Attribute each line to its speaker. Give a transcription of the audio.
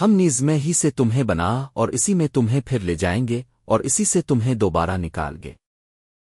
Speaker 1: ہم نیز میں ہی سے تمہیں بنا اور اسی میں تمہیں پھر لے جائیں گے اور اسی سے تمہیں دوبارہ نکال گے۔